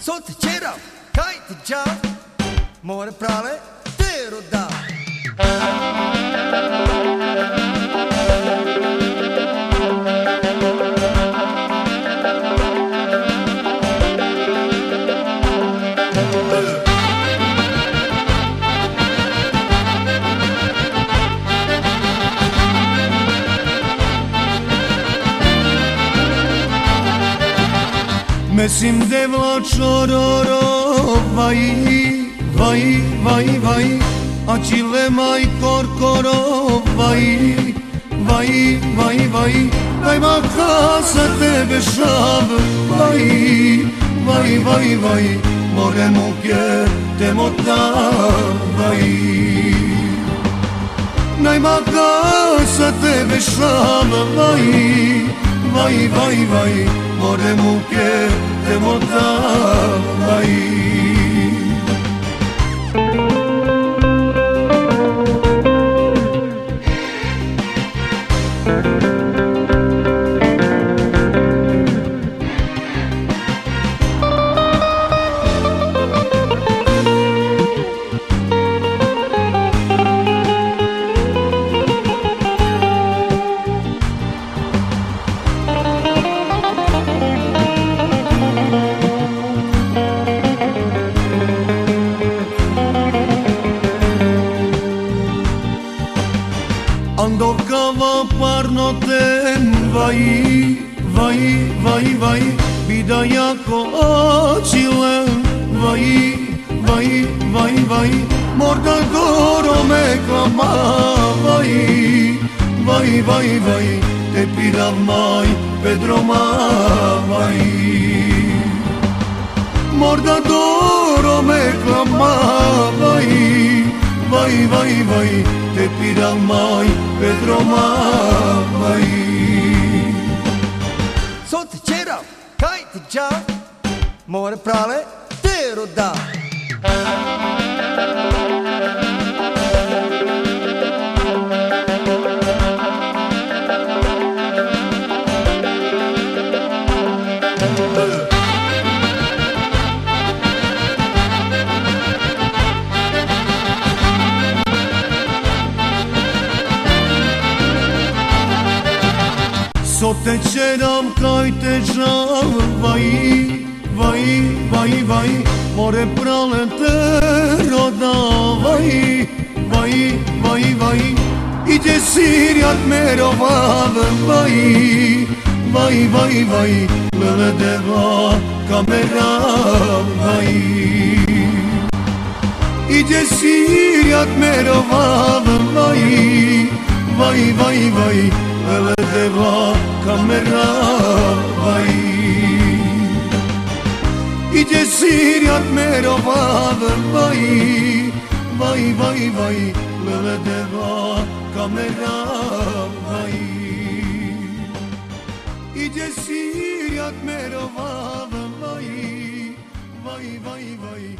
そっちチェラ書いてちゃうもう俺プラレ Mesim devla çororo vai vai vai vai Açile mai korkoro vai vai vai vai. Daj ma kasa tebe šab vai vai vai vai. More muke temota vai. Daj ma kasa tebe šab vai vay vay vay moremu que te montaba Cuando cada parnoten vai, vai, vai, vai. Vida jako acile vai, vai, vai, vai. Morda goro me clama vai, vai, vai, vai. Te pida mai Pedro ma vai. Morda goro me clama vai. vai, vai, vai, te piram mai pentru mai. Sunt ceram, kai tik ja, more prale, te rodam. Sot e qeram kajt e gjavë Vaj, vaj, vaj, vaj More pralën të roda Vaj, vaj, vaj, vaj I të sirjat me rovavë Vaj, vaj, vaj, vaj Lële deva kamera Vaj I të sirjat me rovavë Vaj, vaj, vaj, vaj ולדברה כמרבי יתסיר יד מרבה ובי בי בי בי ולדברה כמרבי יתסיר יד מרבה ובי בי בי בי